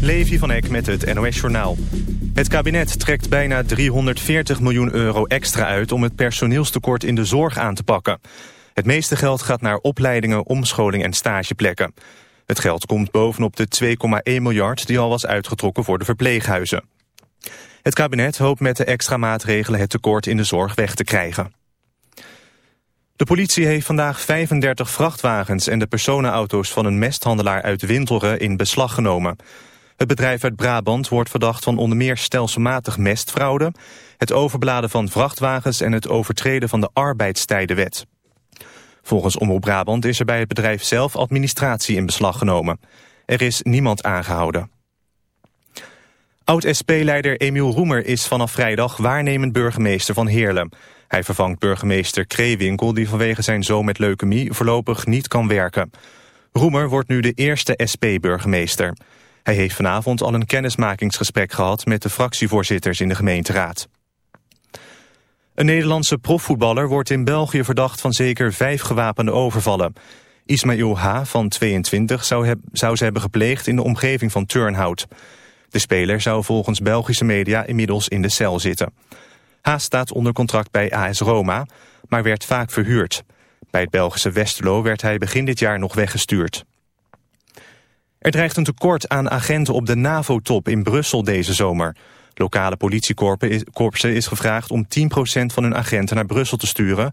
Levi van Eck met het NOS-journaal. Het kabinet trekt bijna 340 miljoen euro extra uit... om het personeelstekort in de zorg aan te pakken. Het meeste geld gaat naar opleidingen, omscholing en stageplekken. Het geld komt bovenop de 2,1 miljard die al was uitgetrokken voor de verpleeghuizen. Het kabinet hoopt met de extra maatregelen het tekort in de zorg weg te krijgen. De politie heeft vandaag 35 vrachtwagens en de personenauto's van een mesthandelaar uit Winteren in beslag genomen. Het bedrijf uit Brabant wordt verdacht van onder meer stelselmatig mestfraude, het overbeladen van vrachtwagens en het overtreden van de arbeidstijdenwet. Volgens Omroep Brabant is er bij het bedrijf zelf administratie in beslag genomen. Er is niemand aangehouden. Oud-SP-leider Emiel Roemer is vanaf vrijdag waarnemend burgemeester van Heerlen. Hij vervangt burgemeester Kreewinkel die vanwege zijn zoon met leukemie voorlopig niet kan werken. Roemer wordt nu de eerste SP-burgemeester. Hij heeft vanavond al een kennismakingsgesprek gehad met de fractievoorzitters in de gemeenteraad. Een Nederlandse profvoetballer wordt in België verdacht van zeker vijf gewapende overvallen. Ismail H. van 22 zou, zou ze hebben gepleegd in de omgeving van Turnhout. De speler zou volgens Belgische media inmiddels in de cel zitten. Haas staat onder contract bij AS Roma, maar werd vaak verhuurd. Bij het Belgische Westerlo werd hij begin dit jaar nog weggestuurd. Er dreigt een tekort aan agenten op de NAVO-top in Brussel deze zomer. Lokale politiekorpsen is gevraagd om 10% van hun agenten naar Brussel te sturen...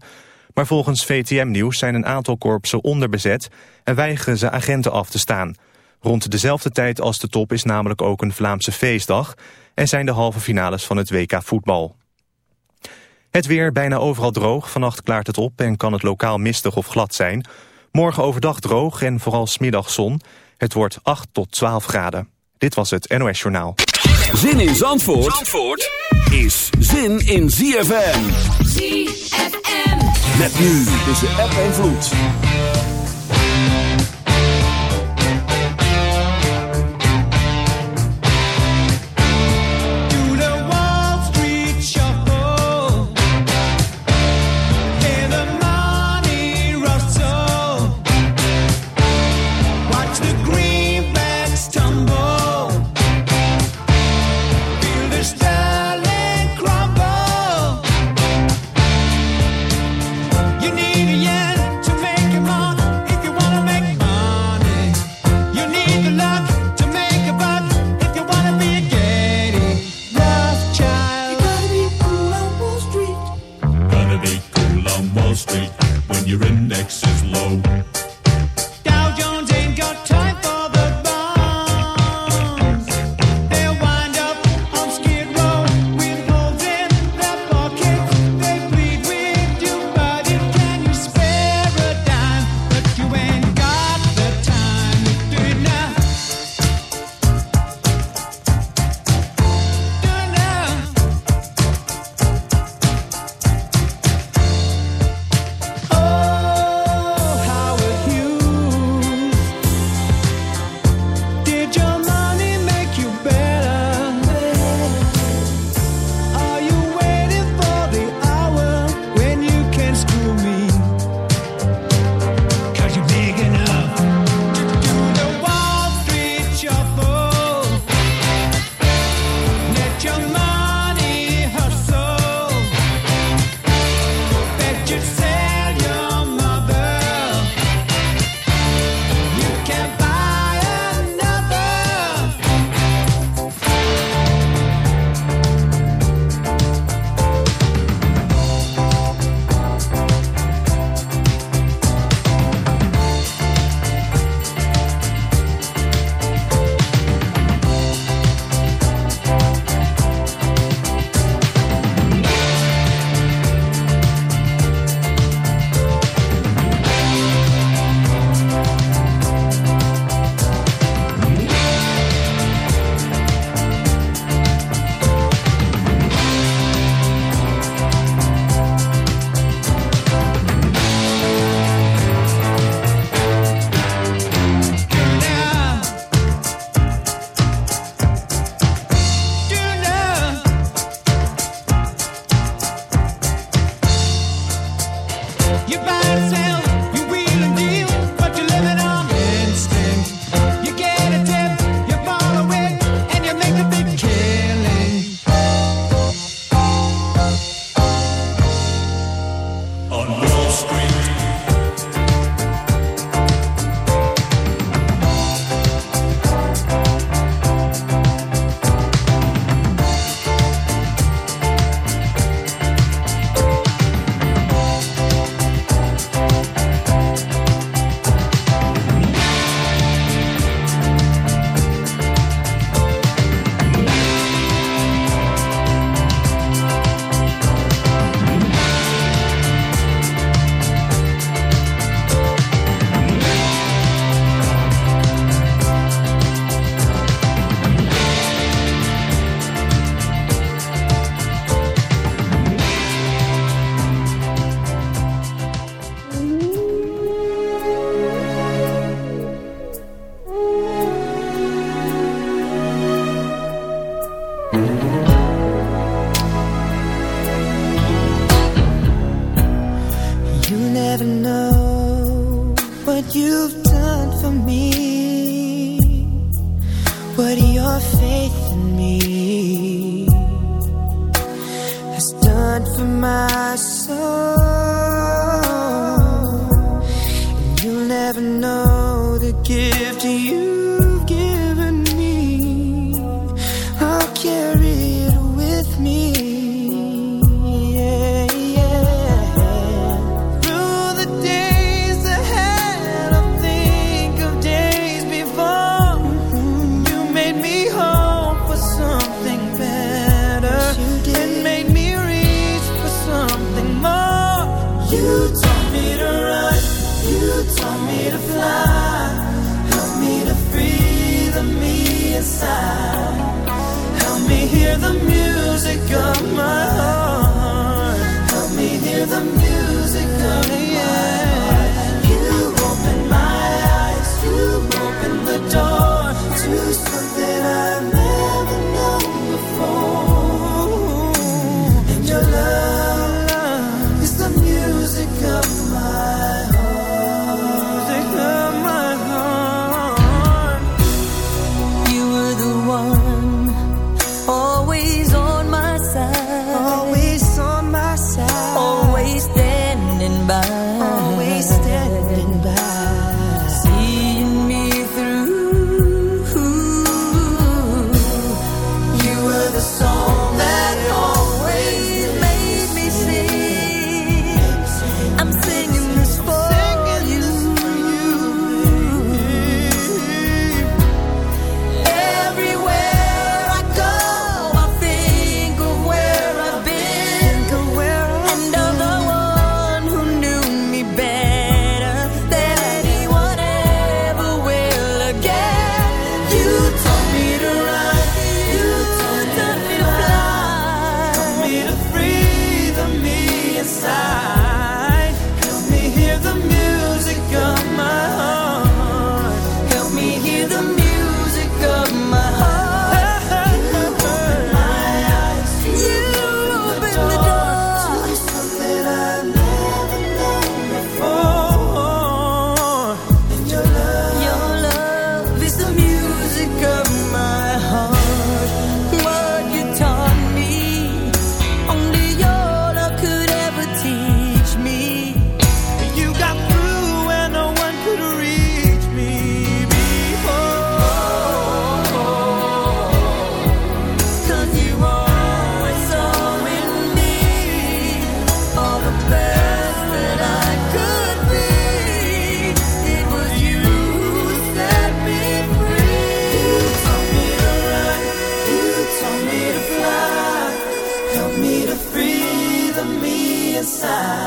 maar volgens VTM Nieuws zijn een aantal korpsen onderbezet... en weigeren ze agenten af te staan. Rond dezelfde tijd als de top is namelijk ook een Vlaamse feestdag... en zijn de halve finales van het WK voetbal. Het weer bijna overal droog. Vannacht klaart het op en kan het lokaal mistig of glad zijn. Morgen overdag droog en vooral smiddag zon. Het wordt 8 tot 12 graden. Dit was het NOS Journaal. Zin in Zandvoort, Zandvoort is zin in ZFM. ZFM. Met nu tussen app en vloed.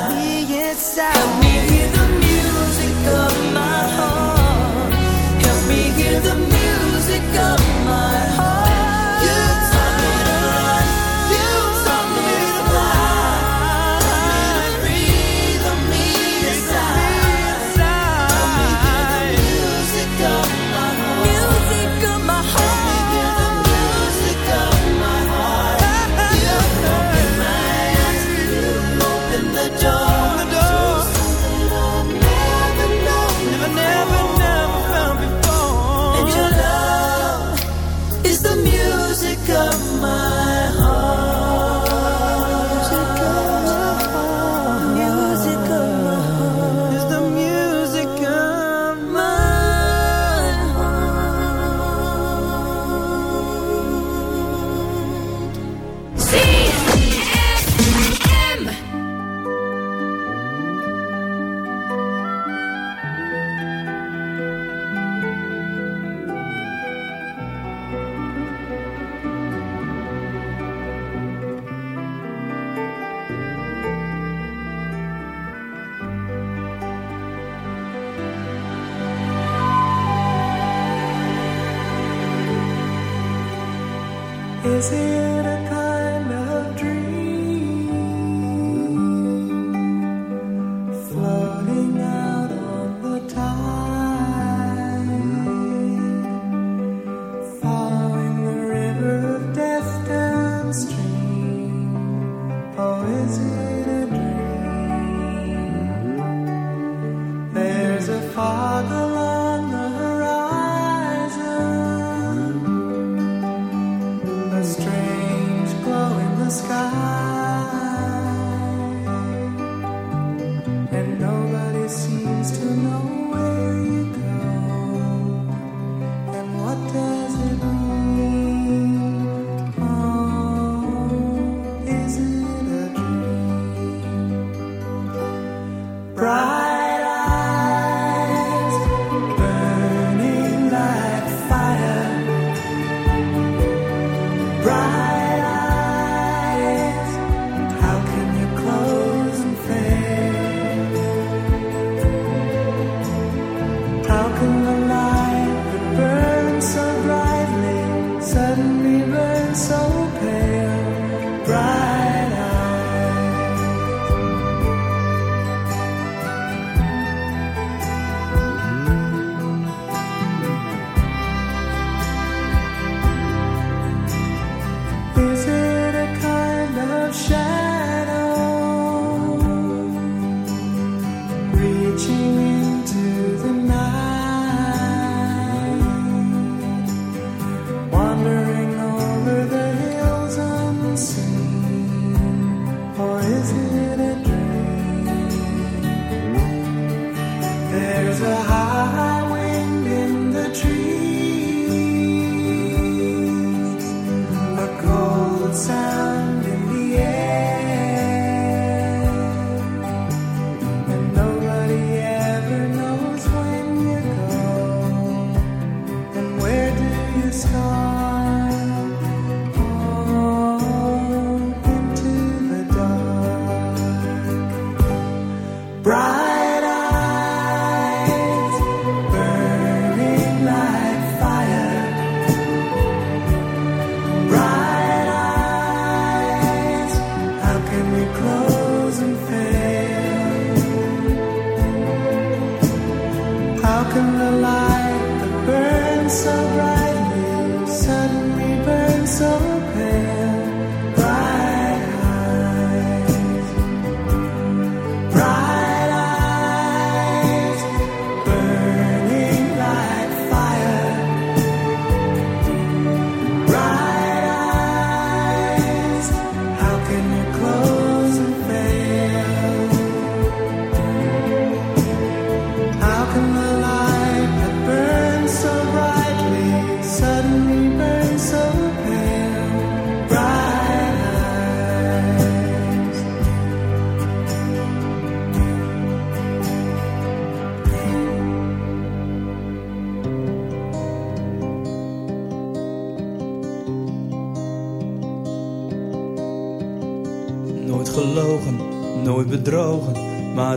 me inside. Me inside. bright.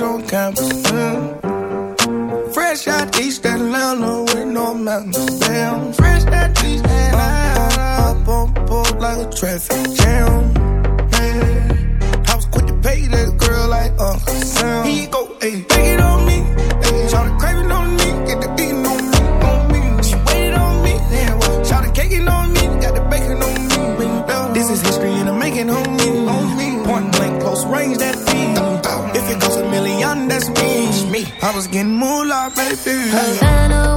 fresh on campus. Mm. Fresh out East Atlanta with no mountains. Damn, fresh out East Atlanta. Up, up on board like a traffic. I was getting moonlight, baby. Havana,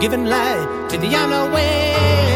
water in my lungs, yeah.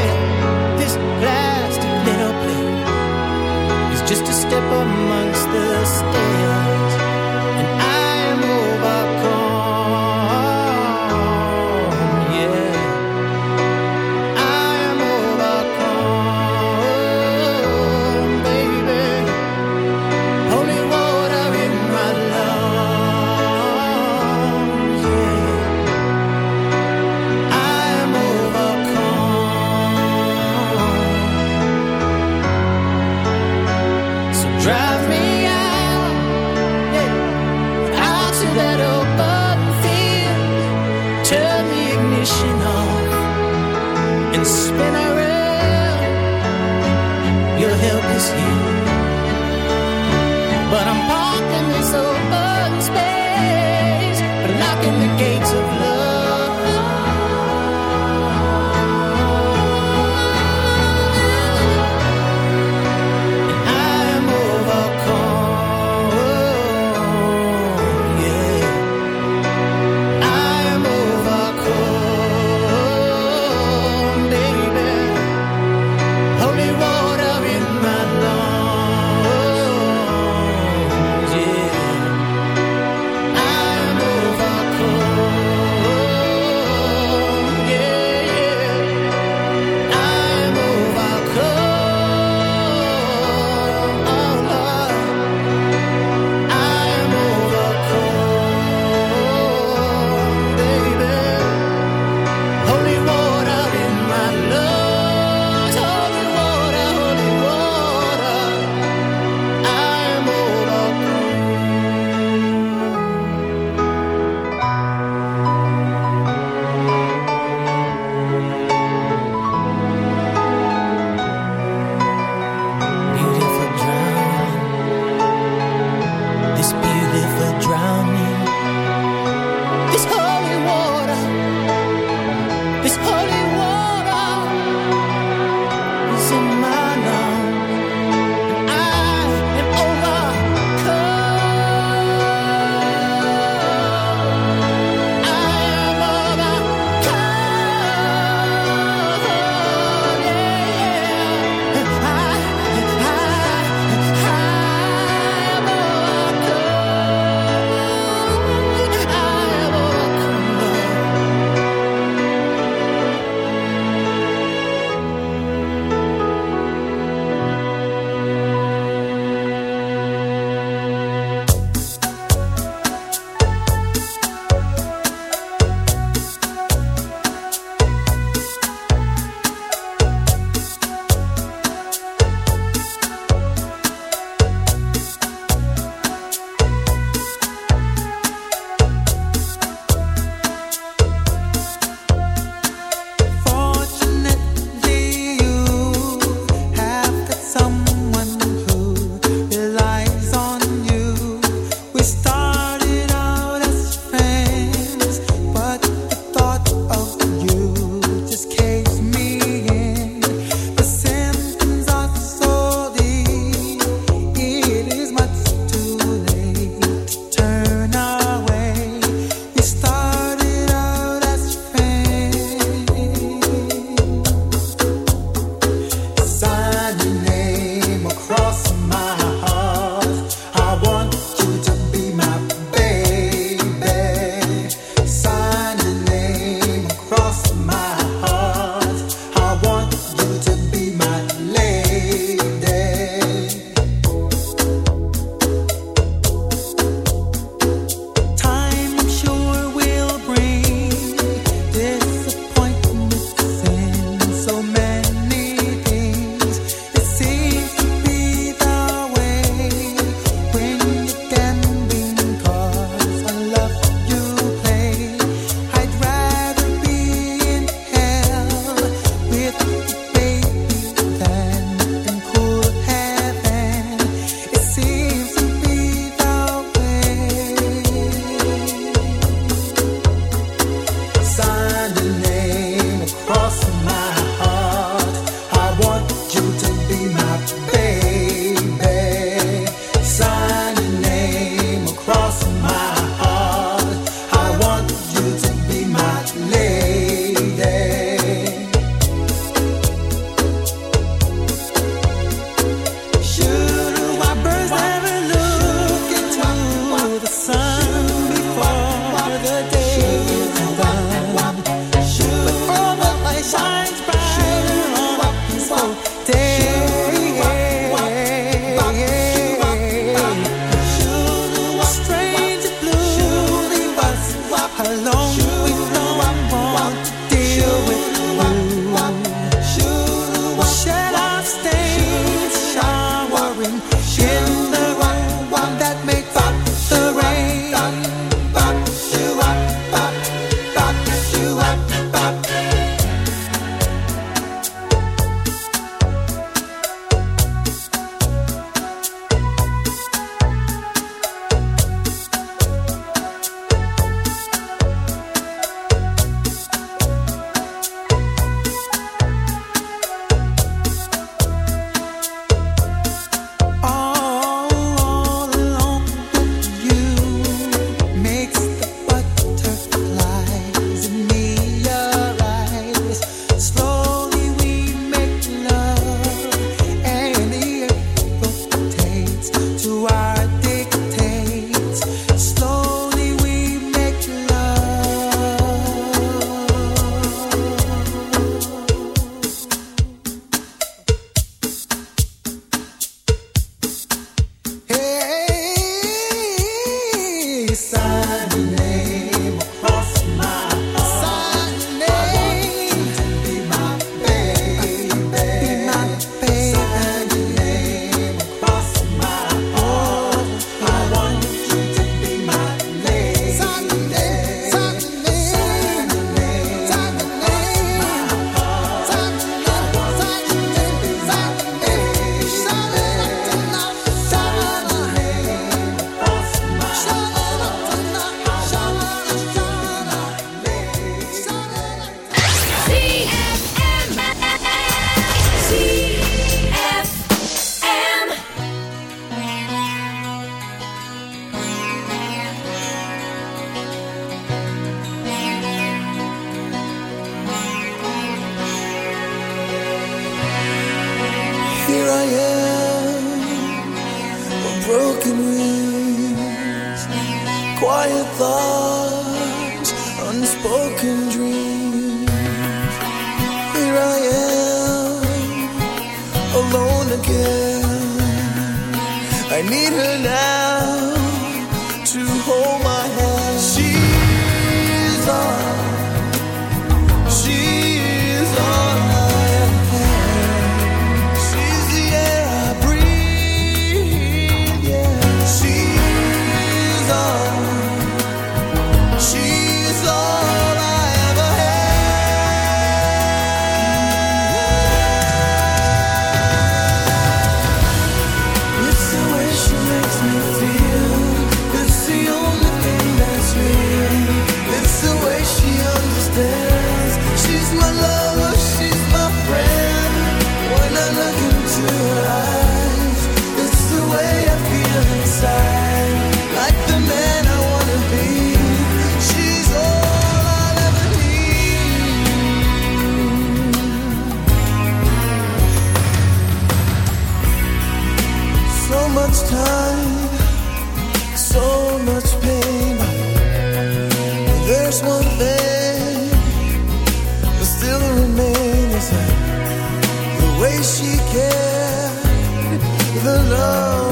know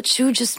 What you just